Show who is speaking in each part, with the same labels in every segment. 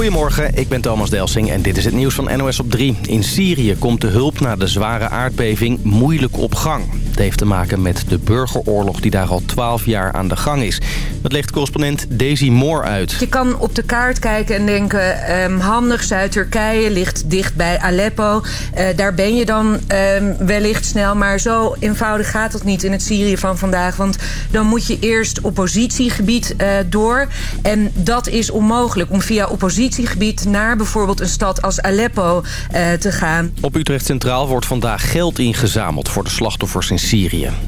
Speaker 1: Goedemorgen, ik ben Thomas Delsing en dit is het nieuws van NOS op 3. In Syrië komt de hulp na de zware aardbeving moeilijk op gang. Heeft te maken met de burgeroorlog die daar al 12 jaar aan de gang is. Dat legt correspondent Daisy Moore uit.
Speaker 2: Je kan op de kaart kijken en denken... Um, handig, Zuid-Turkije ligt dicht bij Aleppo. Uh, daar ben je dan um, wellicht snel. Maar zo eenvoudig gaat het niet in het Syrië van vandaag. Want dan moet je eerst oppositiegebied uh, door. En dat is onmogelijk om via oppositiegebied... naar bijvoorbeeld een stad als Aleppo uh, te gaan.
Speaker 1: Op Utrecht Centraal wordt vandaag geld ingezameld... voor de slachtoffers in Syrië.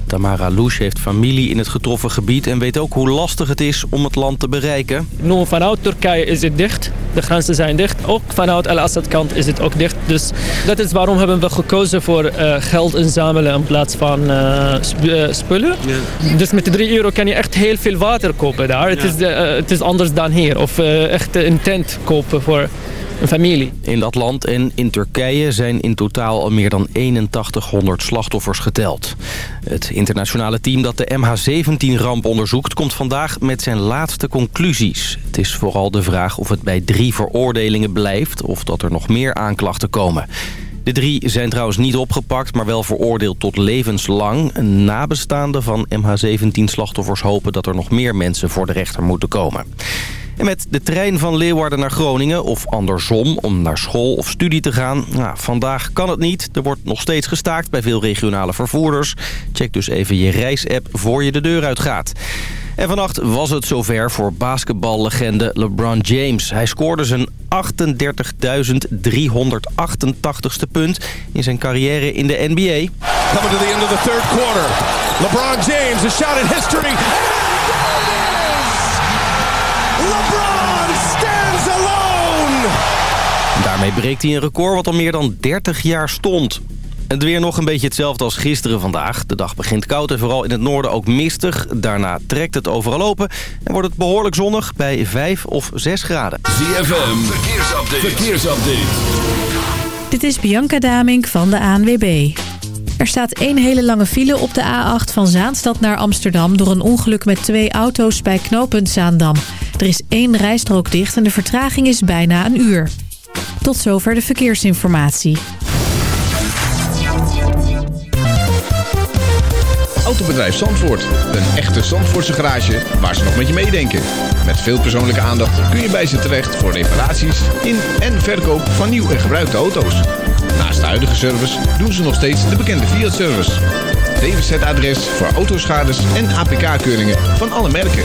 Speaker 1: Tamara Louche heeft familie in het getroffen gebied... en weet ook hoe lastig het is om het land te bereiken.
Speaker 3: Nu vanuit Turkije is het dicht. De grenzen zijn dicht. Ook vanuit Al-Assad kant is het ook dicht. Dus dat is waarom hebben we gekozen voor uh, geld inzamelen in plaats van uh, sp uh, spullen. Ja. Dus met 3 euro kan je echt heel veel water kopen daar. Ja. Het, is, het is anders dan hier. Of echt een tent kopen voor familie.
Speaker 1: In dat land en in Turkije zijn in totaal al meer dan 8100 slachtoffers geteld. Het internationale team dat de MH17-ramp onderzoekt... komt vandaag met zijn laatste conclusies. Het is vooral de vraag of het bij drie veroordelingen blijft... of dat er nog meer aanklachten komen. De drie zijn trouwens niet opgepakt, maar wel veroordeeld tot levenslang. Nabestaanden van MH17-slachtoffers hopen dat er nog meer mensen voor de rechter moeten komen. En met de trein van Leeuwarden naar Groningen of andersom om naar school of studie te gaan. Nou, vandaag kan het niet. Er wordt nog steeds gestaakt bij veel regionale vervoerders. Check dus even je reisapp voor je de deur uitgaat. En vannacht was het zover voor basketballegende LeBron James. Hij scoorde zijn 38.388ste punt in zijn carrière in de NBA. Coming the end of the third quarter. LeBron James, a shot in history. LeBron stands alone! Daarmee breekt hij een record wat al meer dan 30 jaar stond. Het weer nog een beetje hetzelfde als gisteren vandaag. De dag begint koud en vooral in het noorden ook mistig. Daarna trekt het overal open en wordt het behoorlijk zonnig bij 5 of 6 graden.
Speaker 4: ZFM, verkeersupdate. verkeersupdate.
Speaker 5: Dit is Bianca Damink van de ANWB. Er staat één hele lange file op de A8 van Zaanstad naar Amsterdam... door een ongeluk met twee auto's bij knooppunt Zaandam. Er is één rijstrook dicht en de vertraging is bijna een uur. Tot zover de verkeersinformatie.
Speaker 6: Autobedrijf Zandvoort. Een echte Zandvoortse garage waar ze nog met je meedenken. Met veel persoonlijke aandacht kun je bij ze terecht voor reparaties in en verkoop van nieuw en gebruikte auto's. Naast de huidige service doen ze nog steeds de bekende Fiat-service. DWZ-adres voor autoschades en APK-keuringen van alle merken.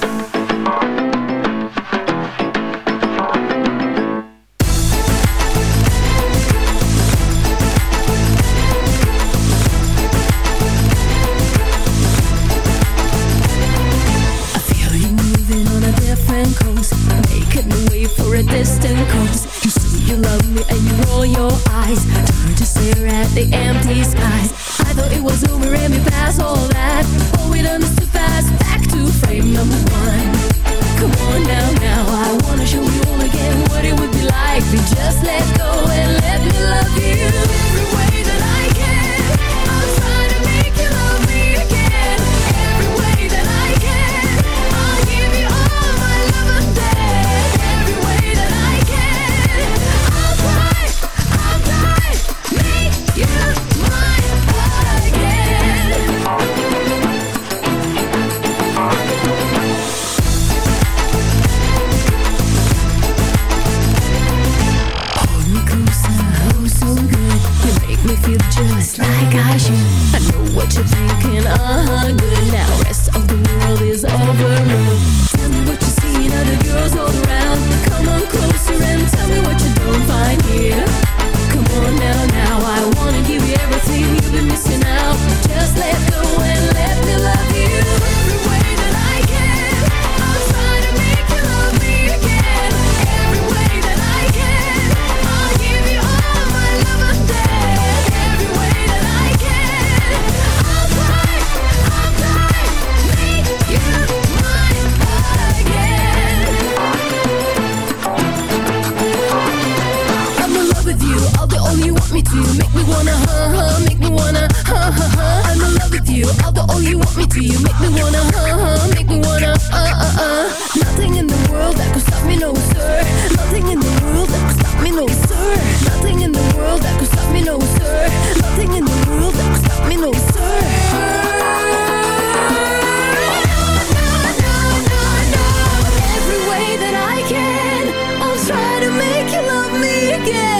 Speaker 7: Eyes Turn to stare at the empty skies. I thought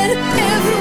Speaker 7: Every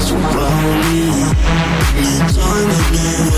Speaker 8: Surround me, anytime.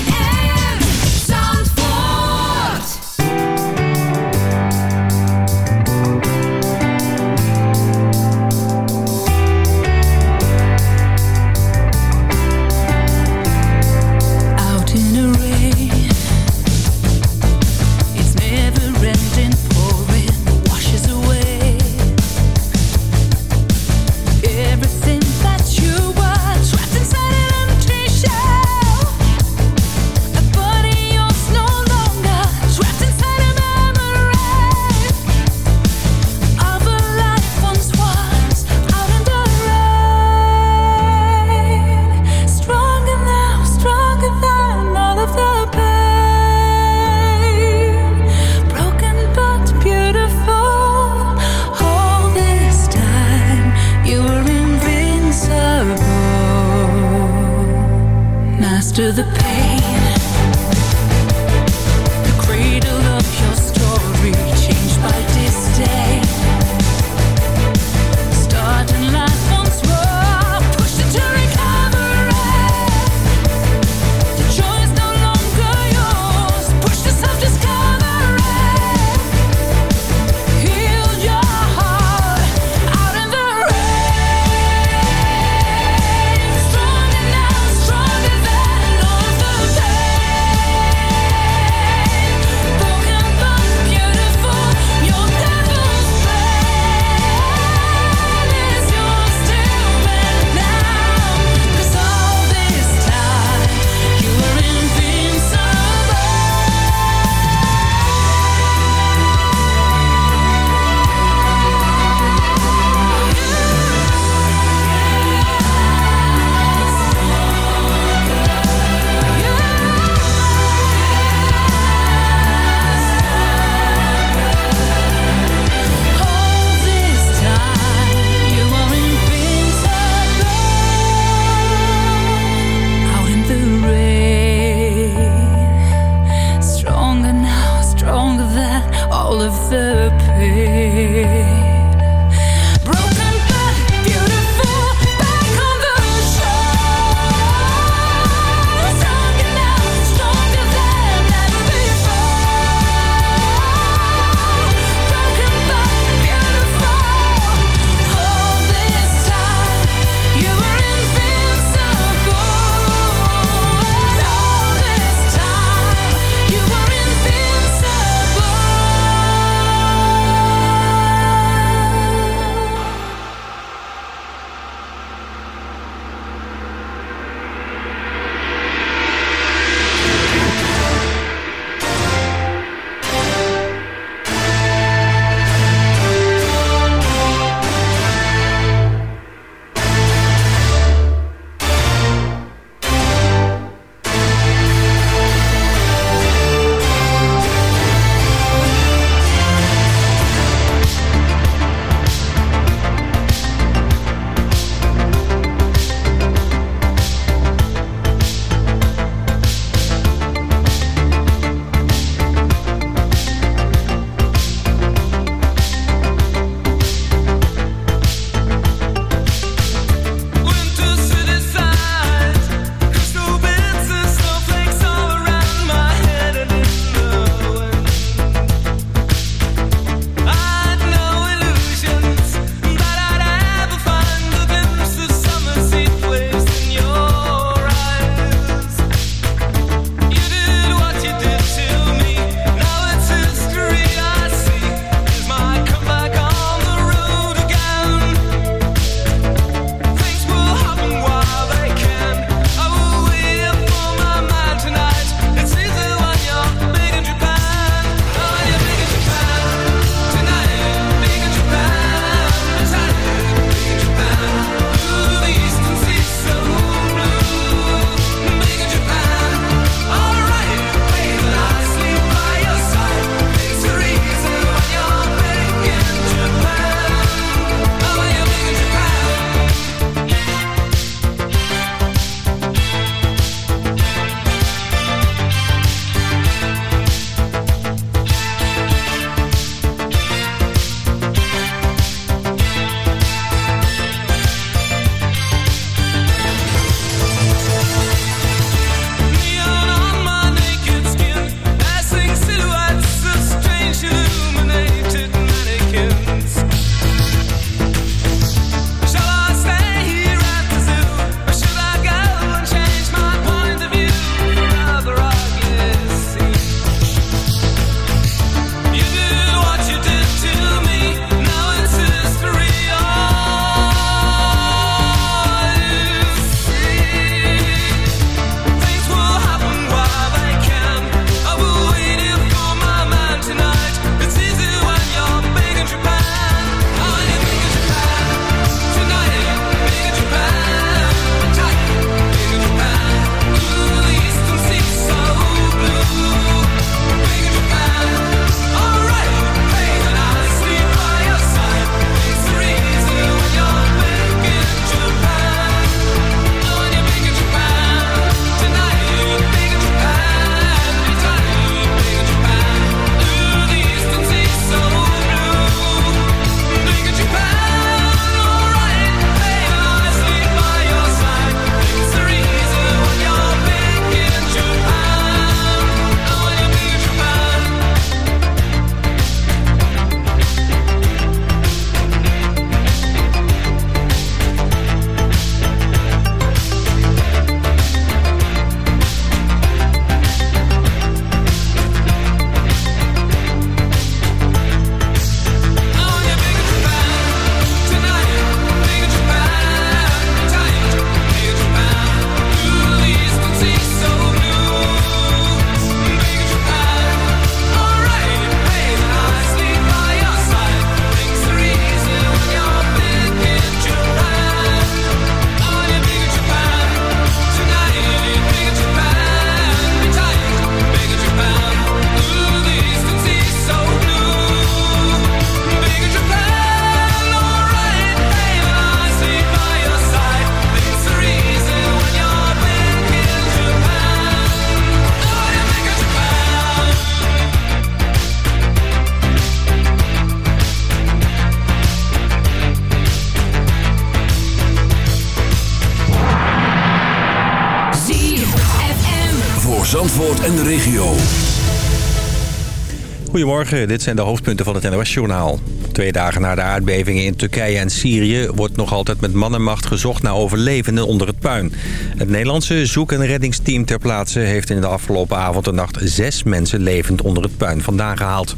Speaker 9: Goedemorgen, dit zijn de hoofdpunten van het NOS-journaal. Twee dagen na de aardbevingen in Turkije en Syrië... wordt nog altijd met man en macht gezocht naar overlevenden onder het puin. Het Nederlandse zoek- en reddingsteam ter plaatse... heeft in de afgelopen avond en nacht zes mensen levend onder het puin vandaan gehaald.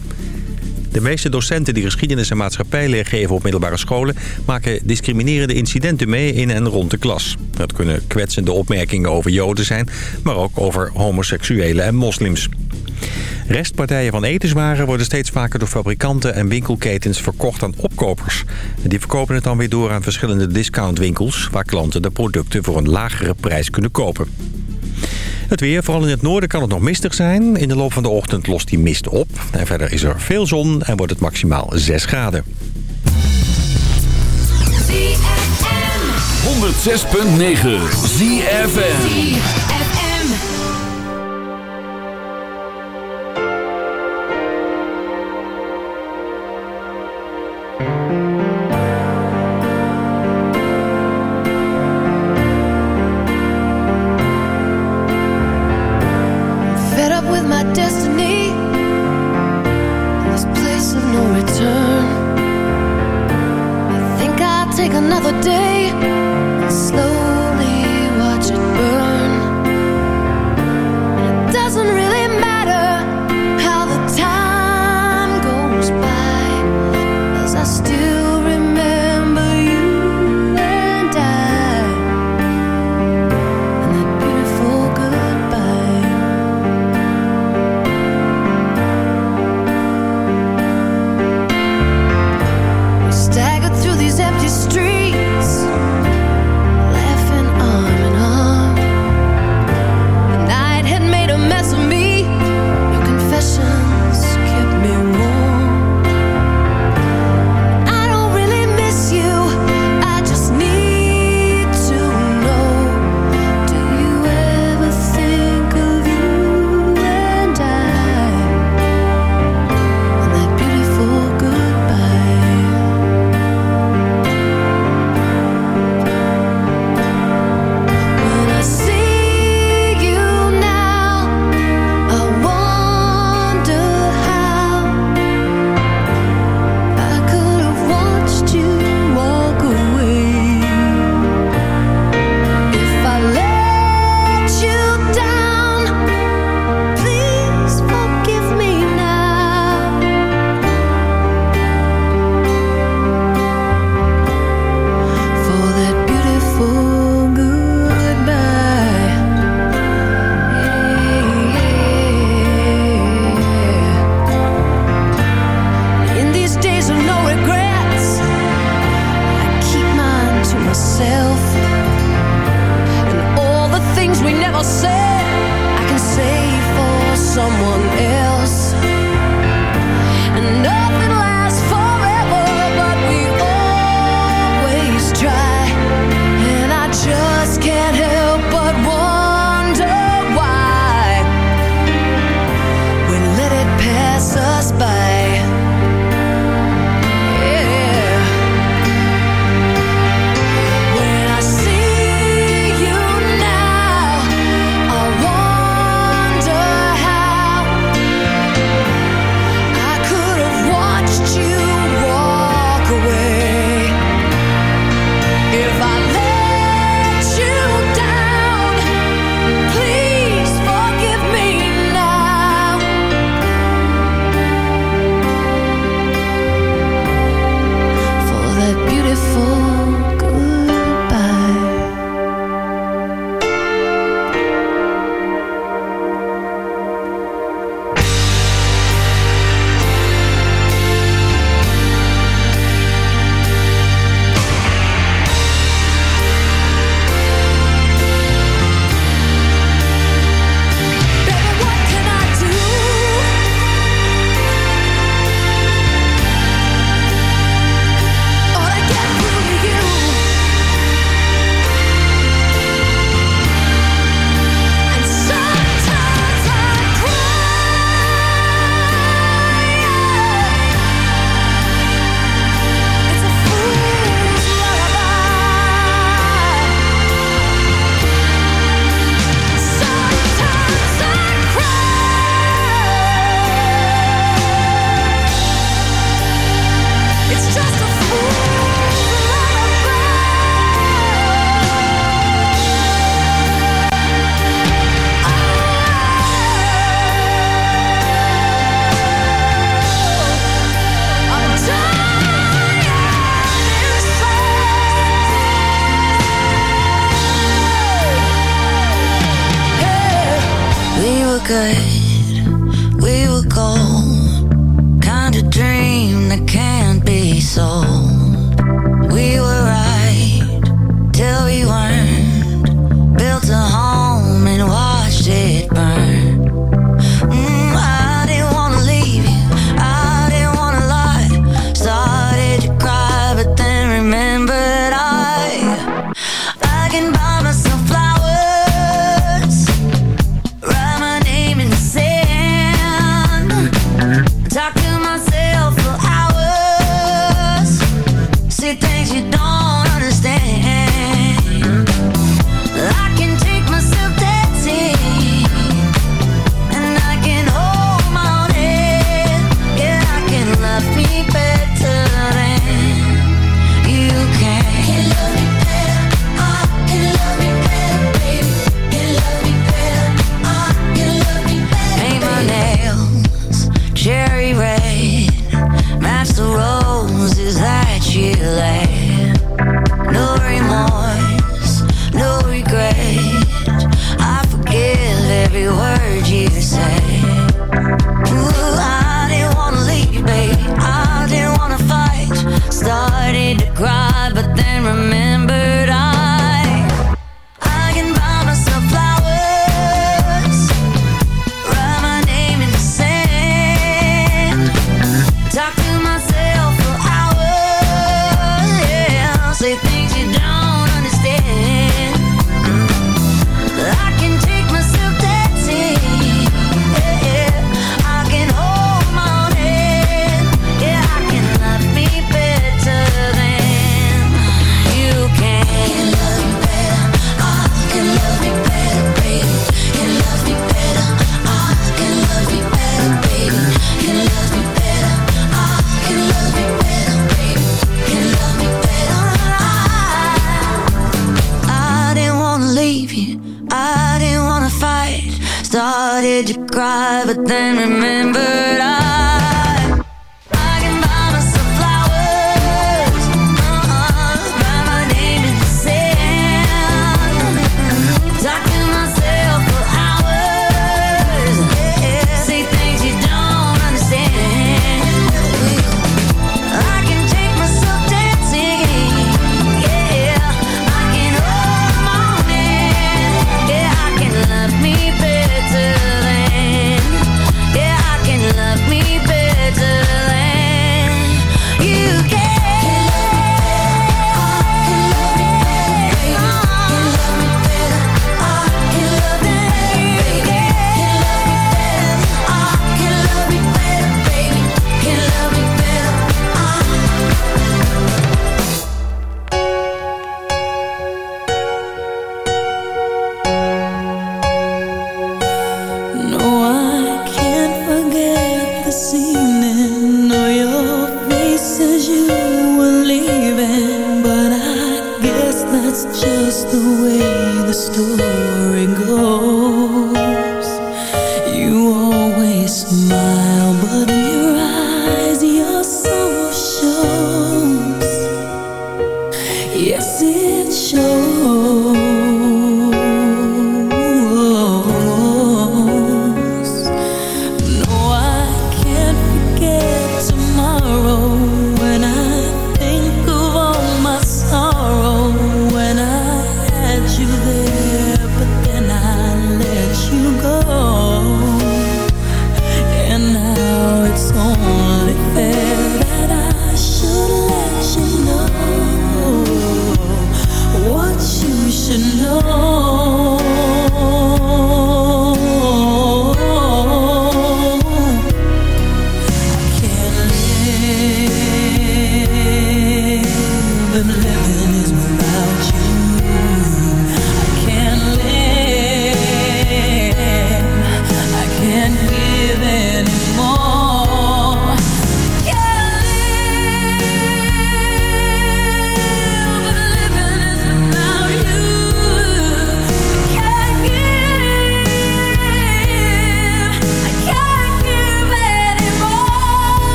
Speaker 9: De meeste docenten die geschiedenis en maatschappijleer geven op middelbare scholen... maken discriminerende incidenten mee in en rond de klas. Dat kunnen kwetsende opmerkingen over joden zijn... maar ook over homoseksuelen en moslims. Restpartijen van etenswaren worden steeds vaker door fabrikanten en winkelketens verkocht aan opkopers. Die verkopen het dan weer door aan verschillende discountwinkels... waar klanten de producten voor een lagere prijs kunnen kopen. Het weer, vooral in het noorden kan het nog mistig zijn. In de loop van de ochtend lost die mist op. En verder is er veel zon en wordt het maximaal 6 graden.
Speaker 4: 106.9 ZFN
Speaker 10: Música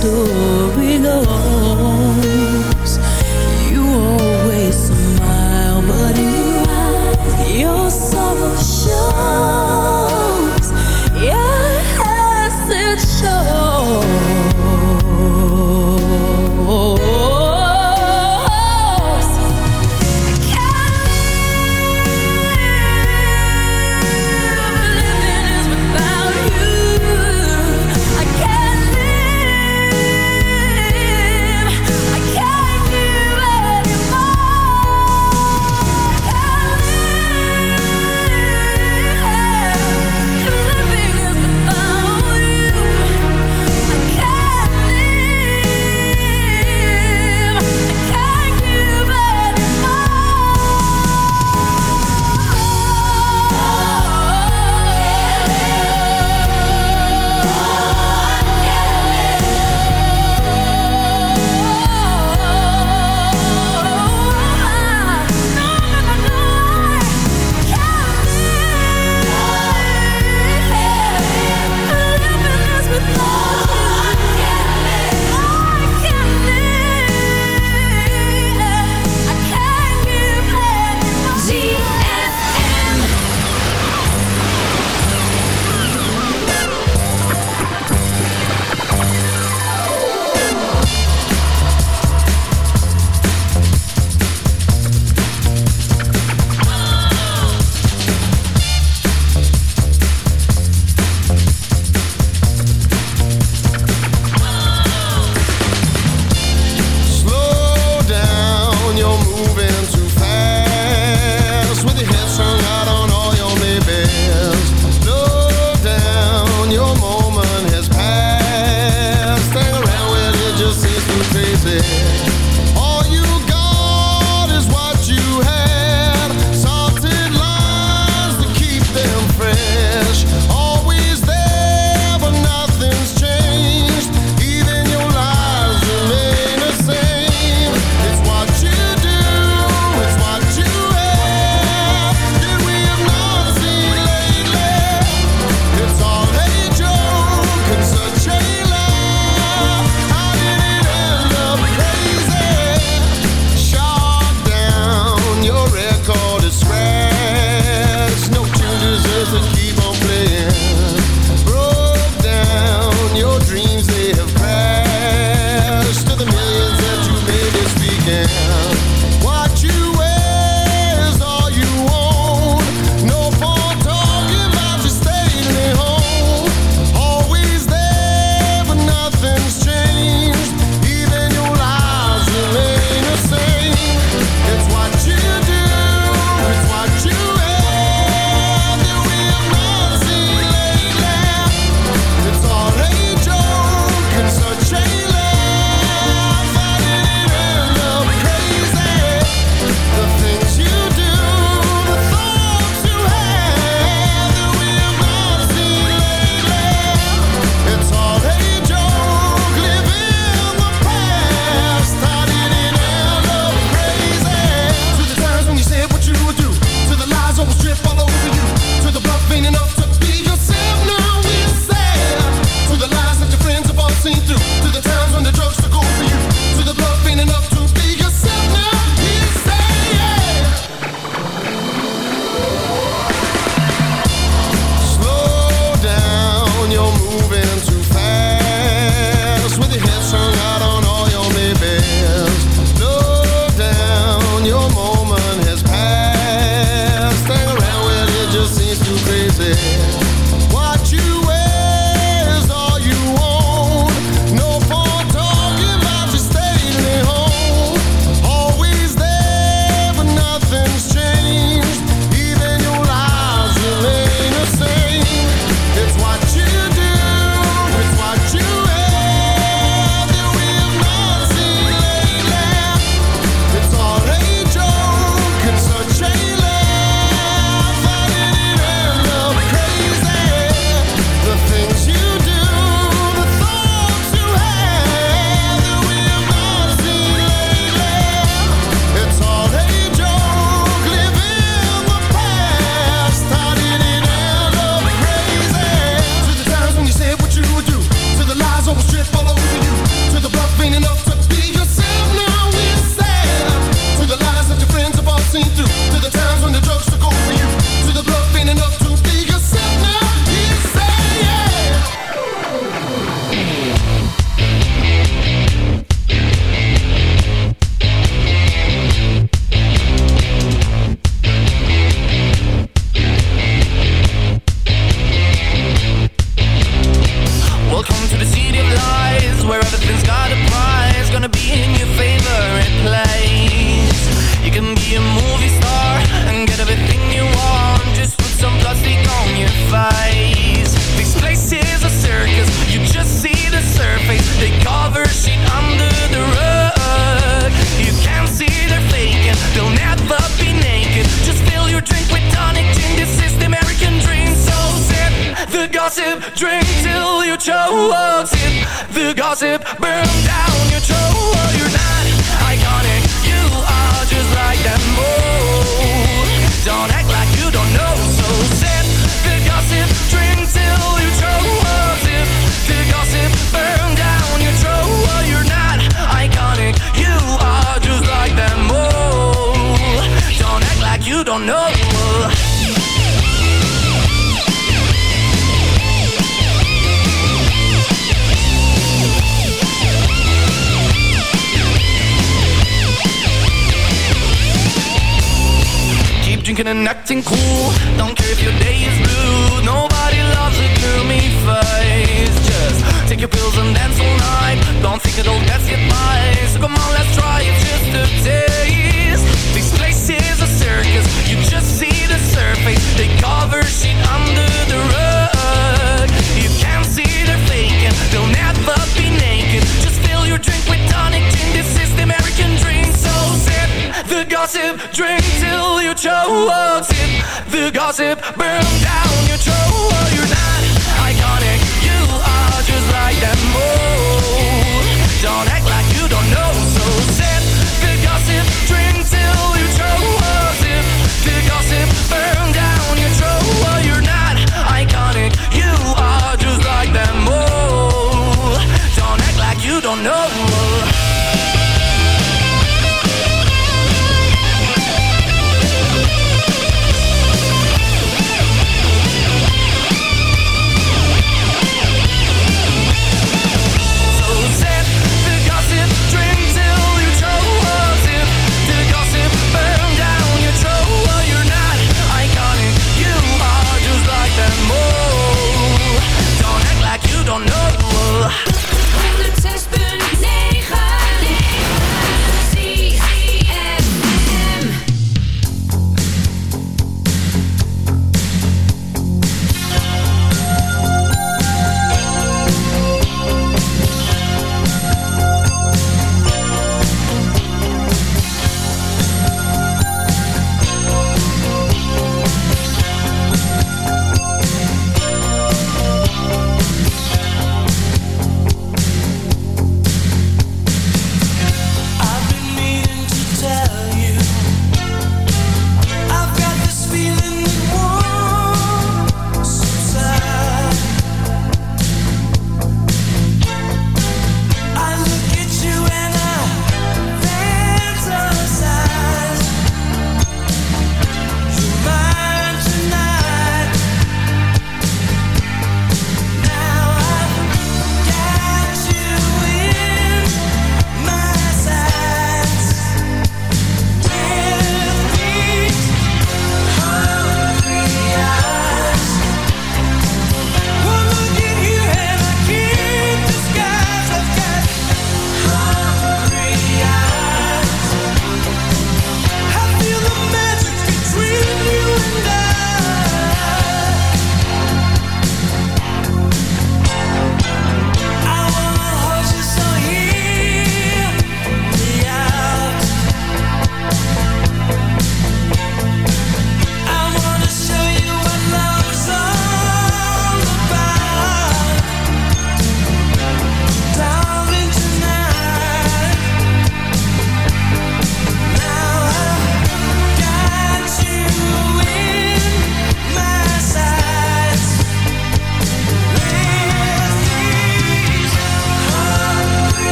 Speaker 10: door Burn and
Speaker 11: acting cool Don't care if your day is blue. Nobody loves a gloomy face. Just take your pills and dance all night. Don't think it'll get you. gossip. Burn